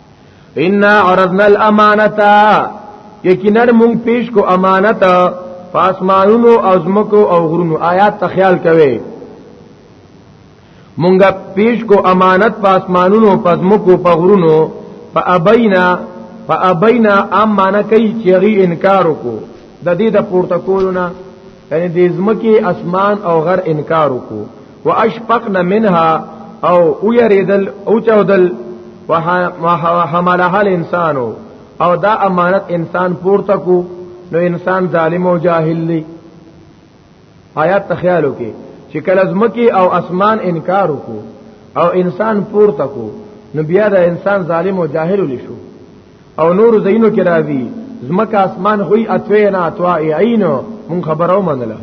ان عرضنا الامانتا یقینا مونږ پیش کو امانت پاسمانونو او زمکو او غرونو آیات ته خیال کوي مونږه پیش کو امانت پاسمانونو پزمکو په غرونو فابینا فابینا امانه کوي چیغي انکار وکړو د دې د پورته کولونه یعنی د زمکه اسمان او غر انکار وکړو واشفقنا منها او ويريدل او چودل وحملها الانسان او دا امانت انسان پورته کو نو انسان ظالم او جاهل دی آیات تخیالو کې چې کله زمکی او اسمان انکار وکړو او انسان پورته کو نو بیا دا انسان ظالم او جاهل لشو او نور زینو کې راځي زمکه اسمان خوې اتوې نه اتوا عینو مون خبرو منله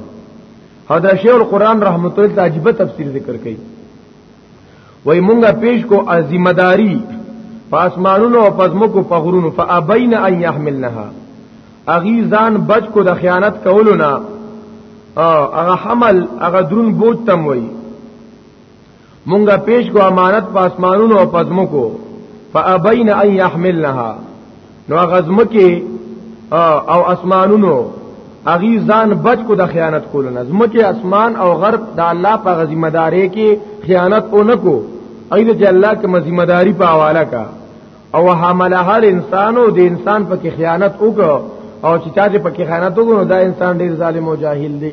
حضرت شیخ القرآن رحمت الله عجیب تفسیر ذکر کړي وای مونږه پیش کو ذمہ داری پاسمانونو او پزمکو په غرونو فابین ان یحملنها اغي ځان بچ کو د خیانت کولو نه هغه حمل هغه درون بوج تم وای مونږه پیش کو امانت په اسمانونو او پزمو کو فابین ان يحملنها نو غزمکه او اسمانونو اغي ځان بچ کو د خیانت کولو نه زمکه اسمان او غرب د الله په ذمہ داري کې خیانت او نکو اېله چې الله کې ذمہ داري په حواله کا او حمل هر انسانو د انسان په کې خیانت وکړو او چې چا چې په کې خیانت وکړو دا انسان ډیر ظالم او جاهل دی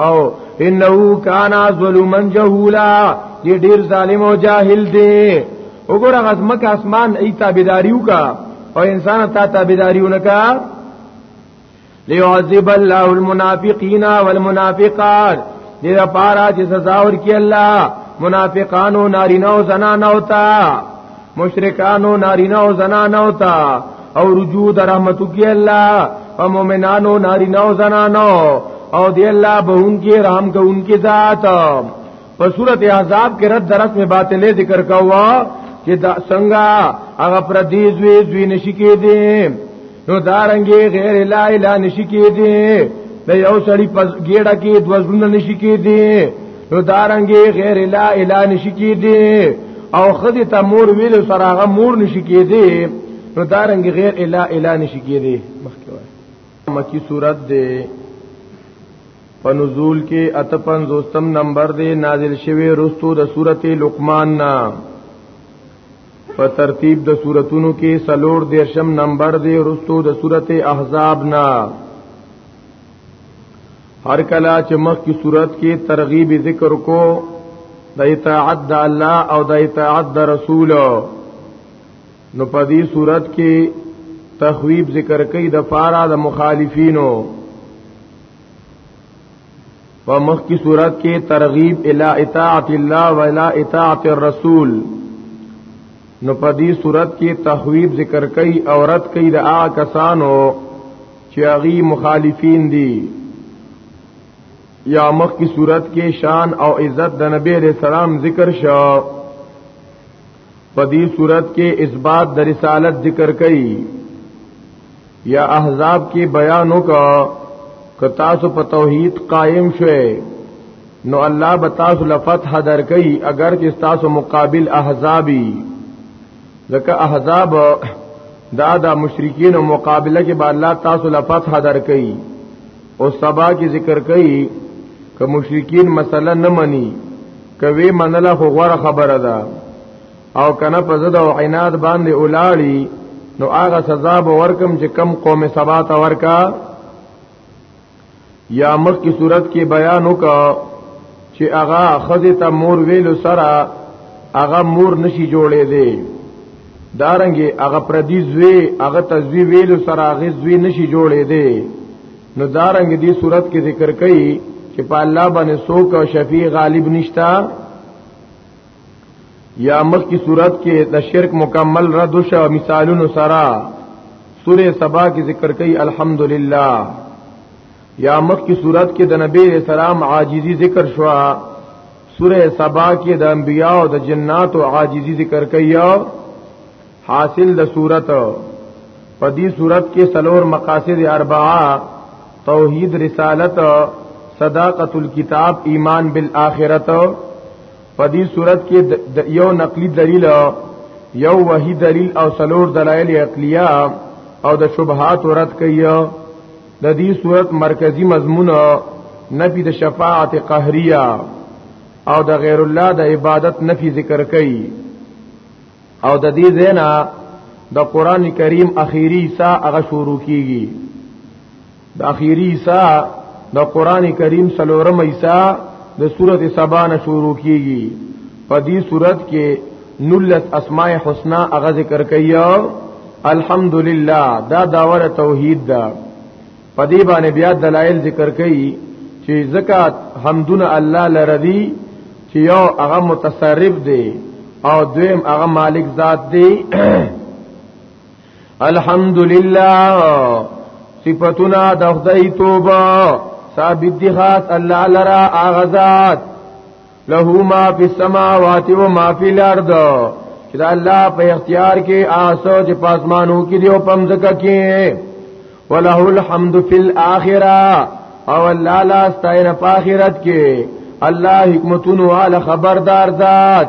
او انه کان ظلوما جهولا دې ډیر ظالم او جاهل دی وګوره غزمک اسمان ای تابعداریو کا او انسان ته تابعداریو نه کا ليعذب الله المنافقين والمنافقات دې لپاره چې سزا ورکړي الله منافقانو نارینه او زنانه او ته مشرکانو نارینه او زنانه او تا او رجوع در رحمت کی الله او مؤمنانو نارینه او زنانه او دی الله به انکی رحم کو انکی ذات په صورت عذاب کې رد درس میں باطلې ذکر کوا چې دا څنګه هغه پردیز وی دوی نشی کې دي نو دارنګي غیر لا اله نشی کې دي د یو سړی پس ګیړه کې د وزن نشی کې دي نو دارنګي غیر لا اله نشی کې دي او خدي ته مور ویل سره هغه مور نشی کې دي نو دارنګي غیر لا اله نشی کې دي مخکې وای مکی صورت ده په نزول کې اتپن زوستم نمبر دی نازل شوی رستو د سورته لقمان نا په ترتیب د سوراتونو کې سلور دیرشم نمبر دی رستو د سورته احزاب نه هر کلا چې مخ کی صورت کې ترغیب ذکر کو د اطاعت د الله او د اطاعت د رسول نو په دې صورت کې تخویب ذکر کوي د فارا د مخالفینو په مخ کی صورت کې ترغیب الی اطاعت الله و الی اطاعت الرسول نو په دې صورت کې تخویب ذکر کوي او رد کوي د آ کسانو چې هغه مخالفین دي یا مخ کی صورت کې شان او عزت د نبی علیہ السلام ذکر شو په دې صورت کې اثبات د رسالت ذکر کړي یا احزاب کې بیان وکا ک تاسو په توحید قائم شوي نو الله به تاسو لفتح درکې اگر چې تاسو مقابل احزابي ځکه احزاب دا د مشرکین مقابله کې به الله تاسو لفتح درکې او سبا کې ذکر کوي ک مشرکین مسله نه مني کوي منله خو غوړه خبره ده او کنه په زده او عناد باندې اولاړي نو هغه سزا به ورکم چې کم قوم سبا ته ورکا یا مخ کی صورت کې بیان وکا چې هغه خزه ته مور ویلو سره هغه مور نشي جوړې دی دارنګي هغه پردي زوی هغه تزوی ویلو سره هغه زوی نشي جوړې دی نو دارنګ دی صورت کې ذکر کړي چې په الله باندې سوک او شفیع غالب نشتا یا مخ کی صورت کې د شرک مکمل رد شو مثالونو سره سوره سبا کې ذکر کوي الحمدلله یا مخ کی صورت کې د نبی اسلام عاجزی ذکر شو سوره سبا کې د انبیاء او د جنات او عاجزی ذکر کوي حاصل د صورت په دې صورت کې سلور مقاصد اربعه توحید رسالت صداقت الكتاب ایمان بالآخرت په دې صورت کې یو نقلی دلیل یو وحی دلیل او سلور دلایل عقلیه او د شبهات رد کوي د دې صورت مرکزی مضمون نفی د شفاعت قهریه او د غیر الله د عبادت نفی ذکر کوي او د دې زینا د قران کریم اخیری سا هغه شروع کیږي د اخیری حصہ د قران کریم سلورم حصہ د سورته سبا نه شروع کیږي په دې سورته کې نلت اسماء الحسنا اغه ذکر کایو الحمدلله دا داور توحید دا په دې باندې بیا دلایل ذکر کای چې زکات حمدن الله لرضی چې یو هغه متصرف دی او دویم هغه مالک ذات دی الحمدلله صفاتنا د خدای توبه ثابت دي خاص الله لرا اغزاد له ما فی السماوات و ما فی الارض چې الله په اختیار کې آسو چې پاسمانو کې دی او پمزکه کې وله الحمد فی الاخره او الله لا استاینه په اخرت کې الله حکمتونو والا خبردار ذات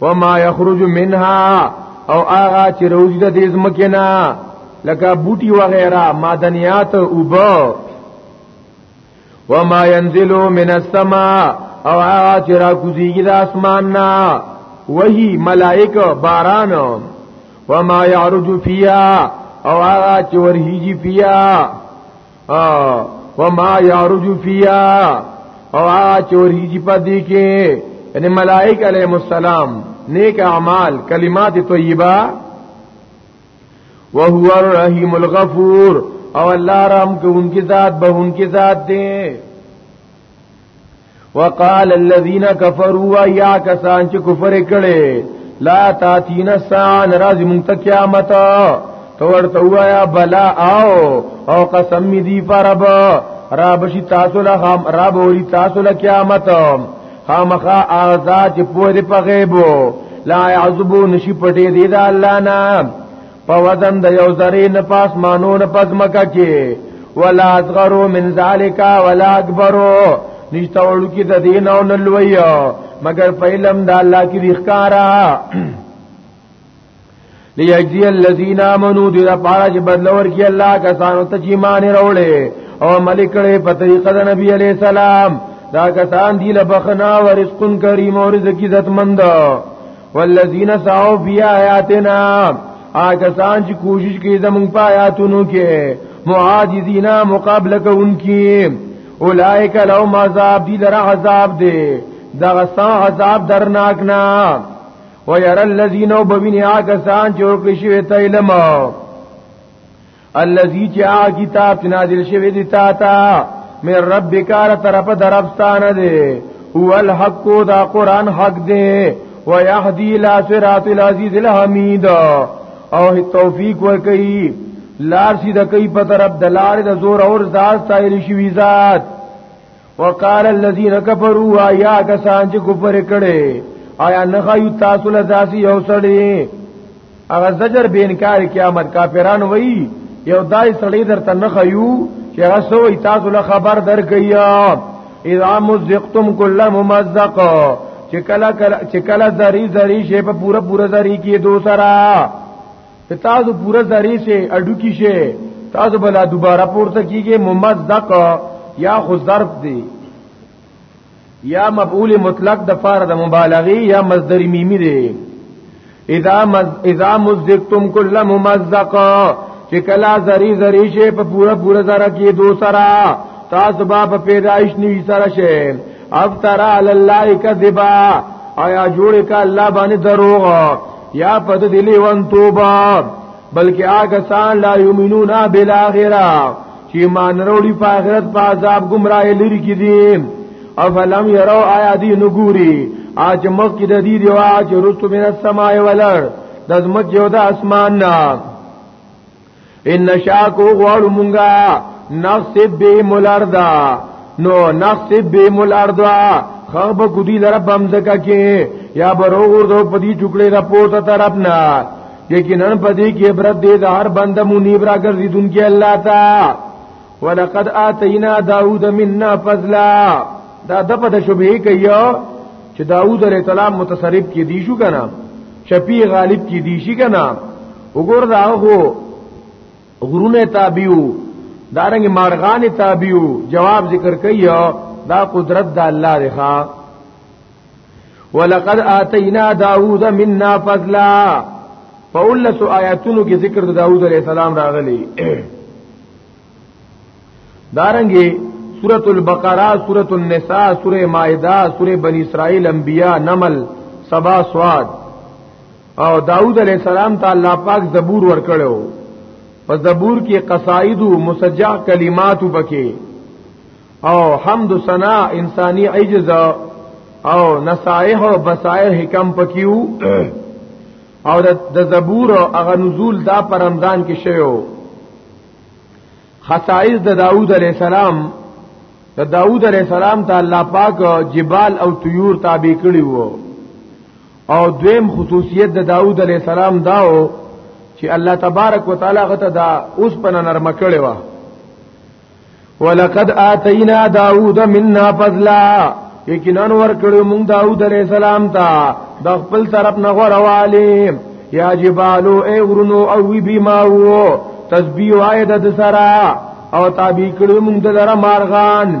وما يخرج منها او آغا چې روج د دې زمکنا لکه بوټي وغیرہ معدنیات اوبو وما ينزل من السماء او آغا چې را کوزيږي د اسمان نه وਹੀ ملائکه باران وما يعرج فيها او آغا چې ورهيږي فيها او ما یارجو فیا او چوری جی پدی کې یعنی ملائک علیهم السلام نیک اعمال کلمات طیبه وهو الرحیم الغفور او الله رحم کوونکی ذات به انکی ذات دی وقال الذين كفروا يا کسان چې کفر کړي لا تاتین سان راز مونږ ته قیامت تو ورته وایا بلا او او قسم دی فرب را بشی تاسو له هم را بولی تاسو له قیامت خامخا آزاد چې پوهه په غیبو لا يعذبو نشي پټې دی دا الله نه په وزن د یو ذره نه پاس مانو نه پس مکه کې ولا اصغرو من ذالک ولا اکبرو نشته وړو کې د دین او نلوي مگر په علم د الله کې ښکارا لیجزی الذین آمنو دی دا پارا چې بدلور کی الله کسانو ته چې مان وروړي او ملک کړي په طریقه د نبی علی السلام دا کسان دی له بخنا او رزق کریم او رزق عزت مند والذین سعوا فی آیاتنا آګه سان چې کوشش کوي زمونږ په آیاتونو کې معاجزینا مقابله کوونکی اولائک لهم عذاب دی لره عذاب دی دا غسان عذاب درناک نه وير الذين وبوین آګه سان چې ورکړي شوی ته علم الذي جاء كتاب نازل شوی دی تا تا من ربک ال طرف درفستانه دی هو الحق دا قران حق دی ويهدي الى صراط العزيز الحميد او توفیق ورکي لار سیده کوي په طرف د لارې د زور اور ذات تایل شوی ذات وقال الذين كفروا يا کسان چې کفر کړي آیا نه خایو تاسو له داسې یو سړی هغه زجر به انکار قیامت کافرانو وای یو دای سړی درته نه خایو چې هغه سوې تاسو له خبر درکیا اذا مزقتم كل ممزق چې کله چې کله ذری ذری شی په پورا پورا ذری کې دوسرا چې تاسو پوره ذری شي اډو کې شي تاسو بلا دوباره پورته کیږي ممزق یا خو ظرف دی یا مفعول مطلق د فار د مبالغه یا مصدر میمی دی اذا مز اذا مزقتم كل ممزق چې کلا ذری ذری شي په پورا پورا ذره کې دو سرا تاسو با په پیدایش نیوی سره شي افتر علی الله کذبا آیا جوړ کا الله باندې دروغ یا پد دلی ون توبا بلکې هغه سان لا یمنون بالاخره چې مان وروړي په آخرت په عذاب گمراه لري کې دي افلم یرو آیا دی نګوري اج مخ کې د دې دی واج رسو من السماء ولر د زمکه او د اسمان نه ان شاکو غوړو مونږه نخسب به ملاردا نو نخسب به ملاردا خرب کدی لره بمزکا کې یا برور دو پدی ټوکړې را پورته طرف نه یقینا پدی کې عبرت دې د هر بنده منیب را ګرځیدونکي الله تا ولقد اتینا داوود منا فضلا دا د په د شوبې کوي چې داوود علیه السلام متصرف کې دی شو کنه شپی غالب کې دی شي کنه وګور دا هو غرونه تابعو دارنګ مارغان تابعو جواب ذکر کوي دا قدرت د الله دی ښا ولقد اتینا داوود منا فضلا فولس آیاتونو کې ذکر د داوود علیه السلام راغلی دارنګي سورۃ البقرہ سورۃ النساء سورۃ مائدہ سورۃ بنی اسرائیل انبیاء نمل سبا سواد او داوود علیہ السلام ته الله پاک زبور ورکړو په زبور کې قصائد او مسجع کلمات وبکه او حمد ثنا انسانی عجز او نصائح او بصائر حکم پکیو او د زبور او هغه نزول دا پر رمضان کې شوو خصائص د داوود علیہ السلام د داوود علیہ السلام ته الله پاک جبال او طیور تابع کړی وو او دویم خصوصیت د داوود علی السلام داو چې الله تبارک وتعالى غته دا اوس په نرم کړي وا ولقد اتینا داوود منا فضلا یقینا ور کړو موږ داوود علی السلام ته د خپل طرف نه غوړواله یا جبالو ای ورونو او وی بیماو تسبیح آیت د سرا او تابع کړو موږ دلاره مارغان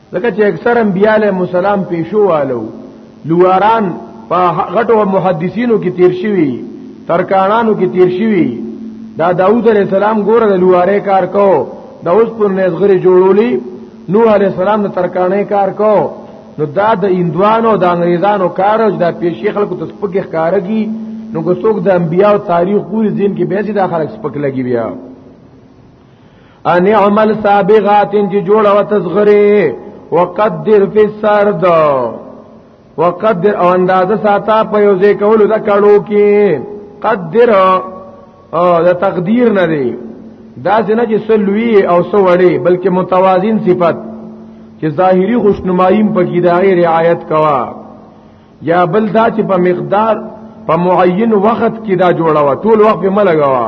ځکه چې اکثر انبیاء علیهم السلام پیشو والو لواران په غټو محدثینو کې تیر شوی ترکانانو کې تیر شوی دا داوود علیه السلام ګوره د لواره کار کو د اوس پر نسغری جوړولی نوح علیه السلام د ترکانې کار کو نو دا د اندوانو د انګریزانو کار او د پیشي خلکو ته سپک ښکارږي نو ګسوک د انبیاو تاریخ پوری دین کې به سي دا خلک سپک لګي بیا ان عمل سابغات چې جوړه و تصغره وقدر فی السرد وقدر او اندازه ساته په یو ځای کولو د کړو کې قدر او د تقدیر نه دی دا څنګه چې سلوی او سوړی بلکې متوازن صفت چې ظاهری خوشنماییم په کې دغه رعایت کوا یا بل دا چې په مقدار په معین وخت کې دا جوړه و ټول وخت به ملګوا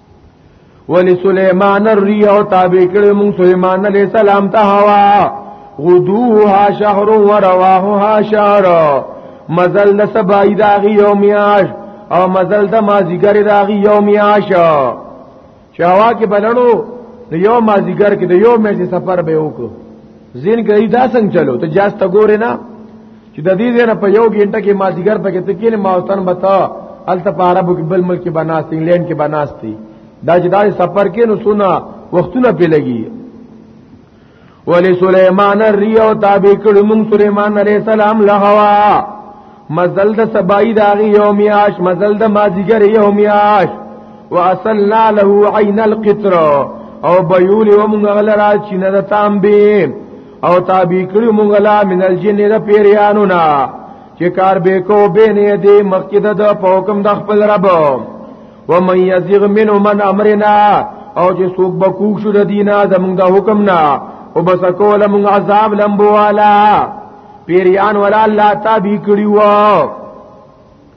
ولی سلیمان الریح او تابع کړو موږ سلیمان علیہ السلام ته هوا غدوها شهر و رواها شهر مزل د سبای داغي یومیاش او مزل د مازیګر داغي یومیاش چاوا کې بلړو د یو مازیګر کې د یو مې سفر به وکړو زین کې دا څنګه چلو ته جاست ګورې نه چې د دې نه په یو غنټه کې ما دیګر پکې ته کینې ما وطن بتا الته په عربو کې بل ملک کې بناس انګلند کې بناس دي دا چې دا سفر کې نو سنا وختونه په لګي ولی سلیمان الریو تابع کړو موږ سلیمان علیہ السلام له هوا مزل د سبای داغي یومیاش مزل د مازیګر یومیاش واصلنا له عین القطر او بیول ومغلرا چینه د تام بیم او تابع کړی مونږ لا من الجن د پیریانو نا چې کار به کو به نه دی مخکده د حکم د خپل رب و من یزغ من من امرنا او چې څوک بکو شو د دینا د مونږ د حکم نا او بس کول مونږ عذاب لمبو والا پیریان ولا الله تابع کړی وو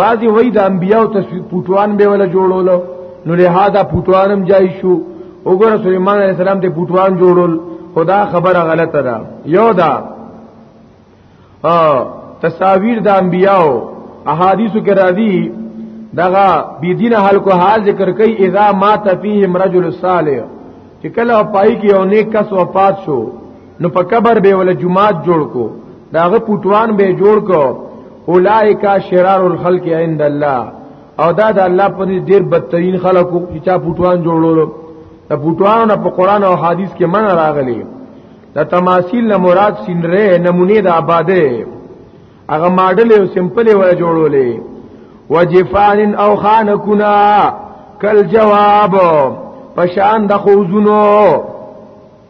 بعضی وای د انبیاو تصویر پټوان به ولا جوړولو نو لهدا پټوانم جای شو وګوره سليمان عليه السلام ته پټوان جوړول خدا خبره غلطه ده یو دا تصاویر د انبیاو احادیثو کې راځي دغه بی دین حال کو حال ذکر کوي اذا مات فیهم رجل صالح چې کله پای کې یو نیک کس وفات شو نو په قبر به ول جمعات جوړ کو داغه پټوان به جوړ کو اولائک شرار الخلق عند الله او دا د الله په ډیر بدترین خلکو چې چا پټوان جوړولو د پټوان په قران او حدیث کې من راغلی د تماثیل نه مراد سینره نمونه د آباده هغه ماډل او سمپل ولا جوړولې وجفان او خانکنا کل جواب پشان د خوزونو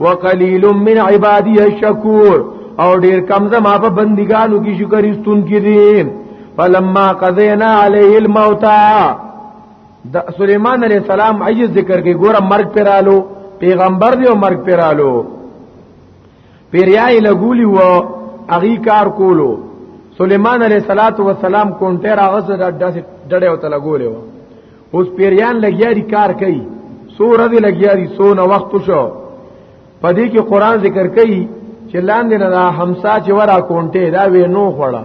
وقلیل من عبادی الشکور او ډیر کم زما په بندګانو کې شکر استون کړي فلما قضینا علیه الموت د سليمان عليه السلام عجز ذکر کې ګوره مرګ پرالو پیغمبر دی او مرګ پرالو پیریای لګولی و اغي کار کولو سليمان عليه السلام کونټه راغسه د داسې ډډه او تلګولې و اوس پیریان لګیا دي کار کوي سوره دې لګیا دي سونه وخت شو پدې کې قران ذکر کوي چې لاندې نه دا همسا چې ورا کونټه دا وې نو خړه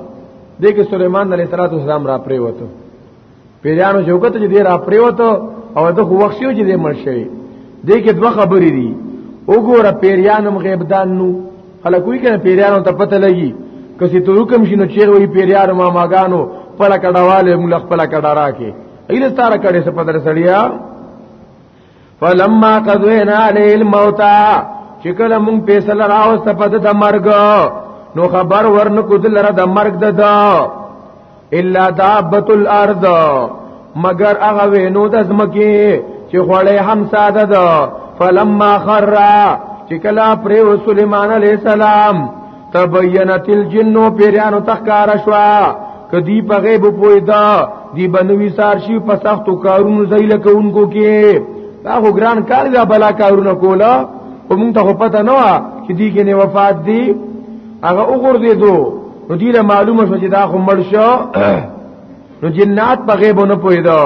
دې کې سليمان عليه السلام را پرې وته پیریانو شوکت چې دې را پرې وته او د خو وخت یو چې دې مړ شوی دې کې دوه خبرې دي وګوره پیریانم غیب دان نو خلک وی کنه پیریانو ته پته لګي کسي ته حکم شینو چیر وی پیریانو ما ماګانو پړ کډواله موږ خپل کډا راکې ایله ستاره کړي څه پدر سړیا فلما قضینا علی الموت چې کله مونږ فیصله راوسته پد د مرګ نو خبر ورنکو دلره د مرګ د الا دابت الارض مگر هغه وینو د زمکی چې خړې هم ساده ده فلما خر چې کلا پر سليمان عليه السلام تبينت الجن پیرانو تخکار شوا کدی په غیب پویدا دی بنوی سارشی په سختو کارونو زیل کوونکو کې دا خو ګران کار دا بلا کارونه کولا او مونږ ته پته نه و چې دی کې نه وفات دی هغه وګور دی دوه نو دې له معلومه شو چې دا خو مړ شو نو جنات په غیب نه پوهیدو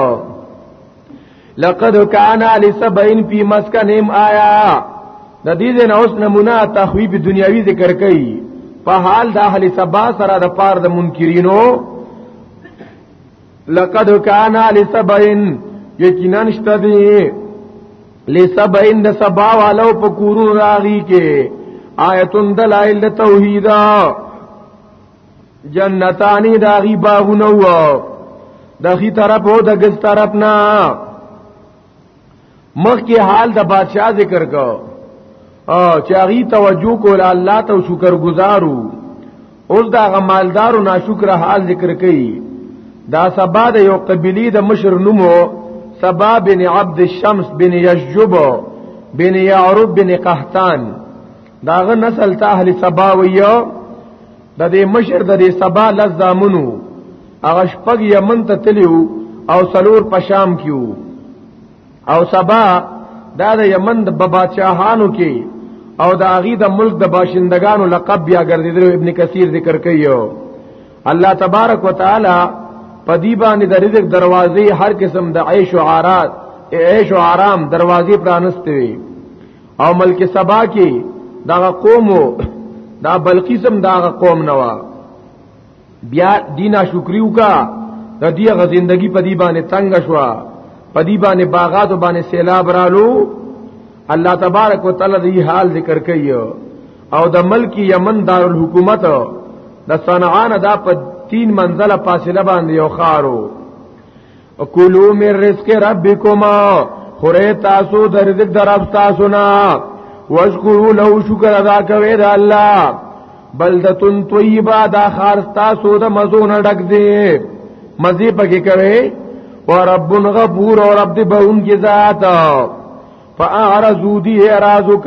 لقد کان علی سبعین فی مسکنهم آیا د دې جن اوس نمونه تخویب دنیاوی ذکر کړي په حال د اهل سبا سره د پار د منکرینو لقد کان لسبعین یقینا نشته دی لسبعین د سبا والو په کورو راغی کې آیتون دلائل توحید جنتانی داغي باغونه و دغی طرف او دغه طرف نه مخ کې حال د بادشاہ ذکر کو او چاغي توجه کول الله ته شکر گزارو اوس دا غ مالدارو ناشکر حال ذکر کړي دا سبا د یو قبلی د مشر نومو سبا بن عبد الشمس بن یشجب بن یعرب بن قحطان داغه نسل ته اهل سبا ویو د دې مشر د دې سبا لزامنو هغه شپږ یمن ته تلیو او سلور په شام کیو او سبا دا د یمن د بادشاہانو کې او د اغي د ملک د باشندگانو لقب بیا ګرځیدل ابن کثیر ذکر کوي الله تبارک وتعالى په دی باندې د رزق دروازې هر قسم د عیش او عارات عیش او آرام دروازې پرانستې وي او ملک سبا کې دا قوم دا بلقیسم دا قوم نوا بیا دینا شکریو کا د دې غ زندگی په دی باندې تنگ شوا په دی باندې باغات باندې سیلاب رالو الله تبارک وتعالى دی حال ذکر کوي او د ملک یمن دارالحکومت د صنعا نه دا په تین منزله فاصله باندې یو خارو اکلو من رزق ربکما خوره تاسو د رزق در رب تاسو نه واشکرو له شکر ادا کوي د الله بلدتون طیبه دا خار تاسو د مزو نه ډک دی مزي پکې کوي او رب غفور او رب دې بهون کې ذات فاعرضوا دي اعراضک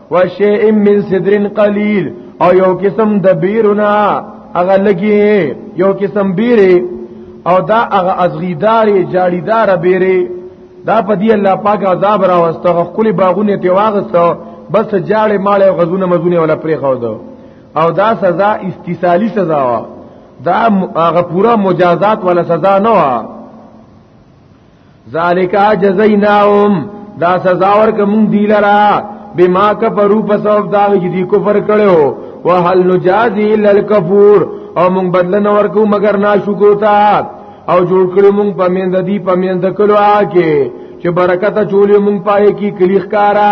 وشیء من صدر قلیل او یو قسم د بیرنا هغه لګي یو قسم بیره او دا هغه ازغیدار جاړیدار بیره دا په دی الله پاک عذاب را واستغ خپل باغونه تی واغسته بس جاړې ماړې غزونه مزونه ولا پرې خو دو او دا سزا استثالی سزا وا دا هغه پورا مجازات ولا سزا نه وا ذالک جزیناهم دا سزا ورک مونږ دی لرا بما کفرو په سبب دا چې دی کفر کړو وهل نجازی الا الکفور او مونږ بدل نه ورکو مگر ناشکر تا او جوړ کړو مونږ پمیند دی پمیند کلو آکه چې برکت چولې مونږ پای کی کلیخ کارا